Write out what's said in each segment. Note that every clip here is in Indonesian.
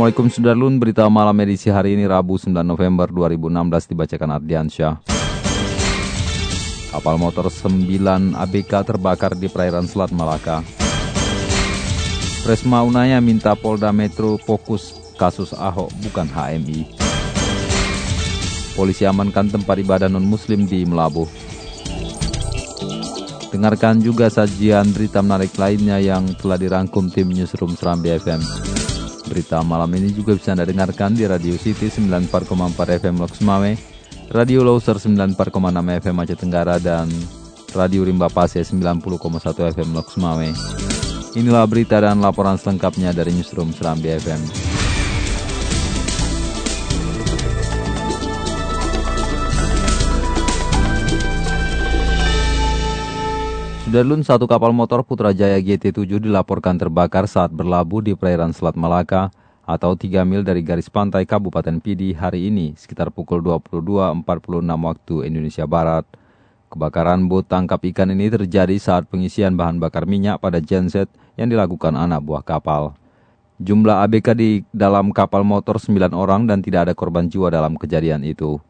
Assalamualaikum Sudarlun, berita malam edisi hari ini Rabu 9 November 2016 dibacakan Ardiansyah. Kapal motor 9 ABK terbakar di perairan Selat Malaka. Presma Unaya minta Polda Metro fokus kasus Ahok bukan HMI. Polisi amankan tempat ibadah non-muslim di Melabuh. Dengarkan juga sajian berita menarik lainnya yang telah dirangkum tim Newsroom Serambi FM. Berita malam ini juga bisa Anda dengarkan di Radio City 94,4 FM Lok Sumawe, Radio Loser 94,6 FM Aceh Tenggara, dan Radio Rimba Pase 90,1 FM Lok Sumawe. Inilah berita dan laporan selengkapnya dari Newsroom Serambi FM. Sudarlun satu kapal motor Putrajaya GT7 dilaporkan terbakar saat berlabuh di perairan Selat Malaka atau 3 mil dari garis pantai Kabupaten Pidi hari ini sekitar pukul 22.46 waktu Indonesia Barat. Kebakaran bot tangkap ikan ini terjadi saat pengisian bahan bakar minyak pada genset yang dilakukan anak buah kapal. Jumlah ABK di dalam kapal motor 9 orang dan tidak ada korban jiwa dalam kejadian itu.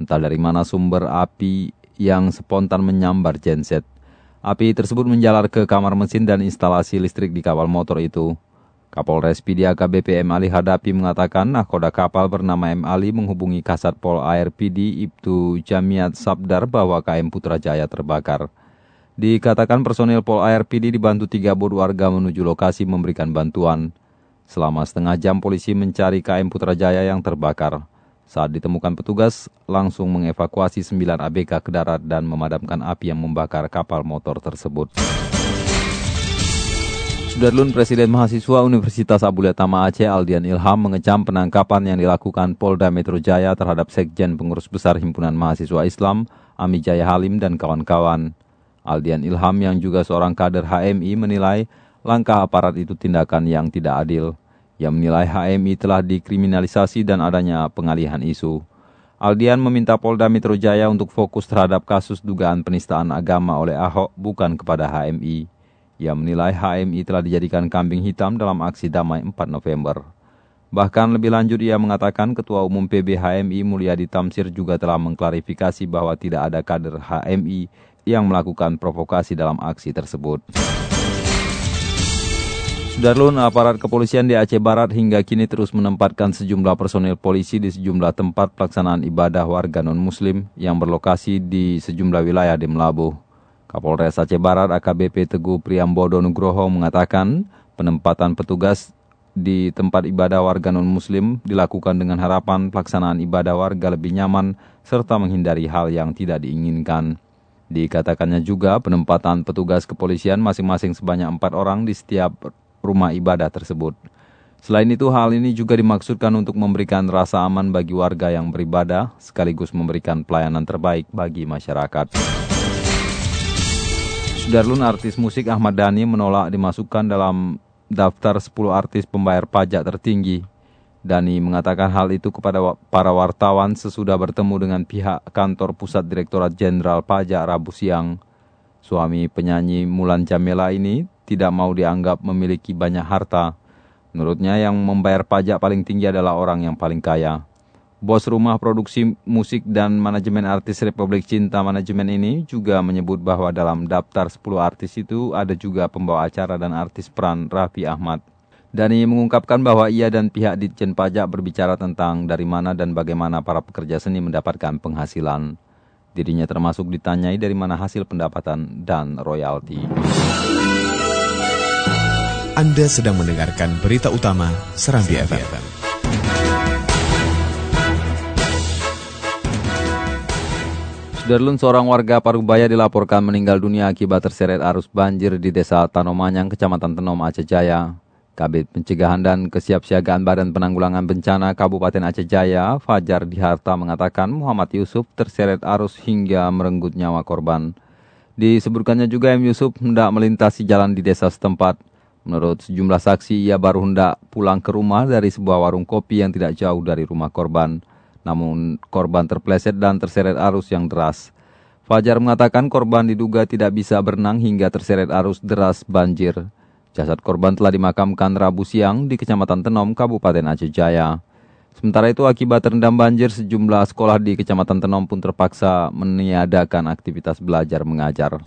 Entah dari mana sumber api yang spontan menyambar genset. Api tersebut menjalar ke kamar mesin dan instalasi listrik di kapal motor itu. Kapolres PD AKBP M. Ali Hadapi mengatakan nahkoda kapal bernama M. Ali menghubungi Kasat Pol Air PD Ibtu Jamiat Sabdar bahwa KM Putrajaya terbakar. Dikatakan personil Pol Air PD dibantu tiga bot warga menuju lokasi memberikan bantuan. Selama setengah jam polisi mencari KM Putrajaya yang terbakar. Saat ditemukan petugas, langsung mengevakuasi 9 ABK ke darat dan memadamkan api yang membakar kapal motor tersebut. Sudarlun Presiden Mahasiswa Universitas Abulia Tama Aceh Aldian Ilham mengecam penangkapan yang dilakukan Polda Metro Jaya terhadap Sekjen Pengurus Besar Himpunan Mahasiswa Islam, Ami Jaya Halim dan kawan-kawan. Aldian Ilham yang juga seorang kader HMI menilai langkah aparat itu tindakan yang tidak adil. Ia menilai HMI telah dikriminalisasi dan adanya pengalihan isu. Aldian meminta Polda Metro Jaya untuk fokus terhadap kasus dugaan penistaan agama oleh Ahok bukan kepada HMI. Ia menilai HMI telah dijadikan kambing hitam dalam aksi damai 4 November. Bahkan lebih lanjut ia mengatakan Ketua Umum PB HMI Mulyadi Tamsir juga telah mengklarifikasi bahwa tidak ada kader HMI yang melakukan provokasi dalam aksi tersebut. Sudarlun, aparat kepolisian di Aceh Barat hingga kini terus menempatkan sejumlah personil polisi di sejumlah tempat pelaksanaan ibadah warga non-muslim yang berlokasi di sejumlah wilayah di Melabuh. Kapolres Aceh Barat AKBP Teguh Priambodo Nugroho mengatakan penempatan petugas di tempat ibadah warga non-muslim dilakukan dengan harapan pelaksanaan ibadah warga lebih nyaman serta menghindari hal yang tidak diinginkan. Dikatakannya juga penempatan petugas kepolisian masing-masing sebanyak empat orang di setiap rumah ibadah tersebut. Selain itu, hal ini juga dimaksudkan untuk memberikan rasa aman bagi warga yang beribadah, sekaligus memberikan pelayanan terbaik bagi masyarakat. Sudarlun artis musik Ahmad Dhani menolak dimasukkan dalam daftar 10 artis pembayar pajak tertinggi. Dhani mengatakan hal itu kepada para wartawan sesudah bertemu dengan pihak kantor pusat Direktorat Jenderal Pajak Rabu siang. Suami penyanyi Mulan Jamela ini tidak mau dianggap memiliki banyak harta. Menurutnya yang membayar pajak paling tinggi adalah orang yang paling kaya. Bos rumah produksi musik dan manajemen artis Republik Cinta Manajemen ini juga menyebut bahwa dalam daftar 10 artis itu ada juga pembawa acara dan artis peran Raffi Ahmad. Dani mengungkapkan bahwa ia dan pihak Ditjen Pajak berbicara tentang dari mana dan bagaimana para pekerja seni mendapatkan penghasilan. Dirinya termasuk ditanyai dari mana hasil pendapatan dan royalti. Anda sedang mendengarkan berita utama Serambi FM. Sudarlun seorang warga Parubaya dilaporkan meninggal dunia akibat terseret arus banjir di desa Tanomanyang, Kecamatan Tenom, Aceh Jaya. Kabit Pencegahan dan Kesiapsiagaan Badan Penanggulangan Bencana Kabupaten Aceh Jaya, Fajar Diharta mengatakan Muhammad Yusuf terseret arus hingga merenggut nyawa korban. Disebutkannya juga M. Yusuf hendak melintasi jalan di desa setempat. Menurut sejumlah saksi, ia baru hendak pulang ke rumah dari sebuah warung kopi yang tidak jauh dari rumah korban. Namun korban terpleset dan terseret arus yang deras. Fajar mengatakan korban diduga tidak bisa berenang hingga terseret arus deras banjir. Jasad korban telah dimakamkan Rabu siang di Kecamatan Tenom, Kabupaten Aceh Jaya. Sementara itu akibat terendam banjir, sejumlah sekolah di Kecamatan Tenom pun terpaksa meniadakan aktivitas belajar mengajar.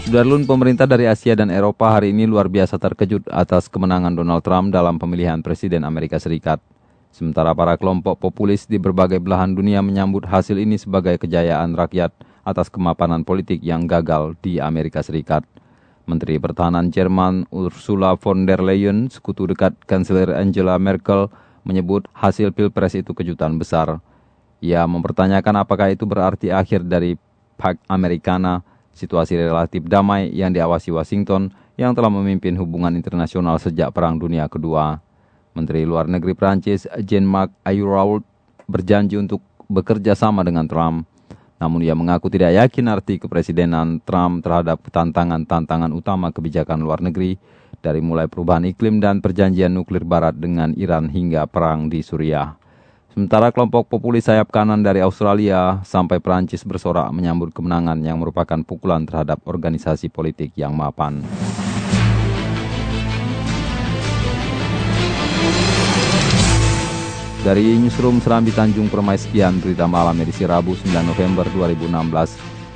Sudarlun pemerintah dari Asia dan Eropa hari ini luar biasa terkejut atas kemenangan Donald Trump dalam pemilihan Presiden Amerika Serikat. Sementara para kelompok populis di berbagai belahan dunia menyambut hasil ini sebagai kejayaan rakyat atas kemapanan politik yang gagal di Amerika Serikat. Menteri Pertahanan Jerman Ursula von der Leyen, sekutu dekat Kanselir Angela Merkel, menyebut hasil pilpres itu kejutan besar. Ia mempertanyakan apakah itu berarti akhir dari Pak Americana, situasi relatif damai yang diawasi Washington yang telah memimpin hubungan internasional sejak Perang Dunia Kedua. Menteri Luar Negeri Prancis Jean-Marc Ayrault berjanji untuk bekerja sama dengan Trump. Namun ia mengaku tidak yakin arti kepresidenan Trump terhadap tantangan-tantangan utama kebijakan luar negeri dari mulai perubahan iklim dan perjanjian nuklir barat dengan Iran hingga perang di Suriah. Sementara kelompok populis sayap kanan dari Australia sampai Prancis bersorak menyambut kemenangan yang merupakan pukulan terhadap organisasi politik yang mapan. Dari Newsroom Serambi Tanjung Permai sekian berita malam edisi Rabu 9 November 2016.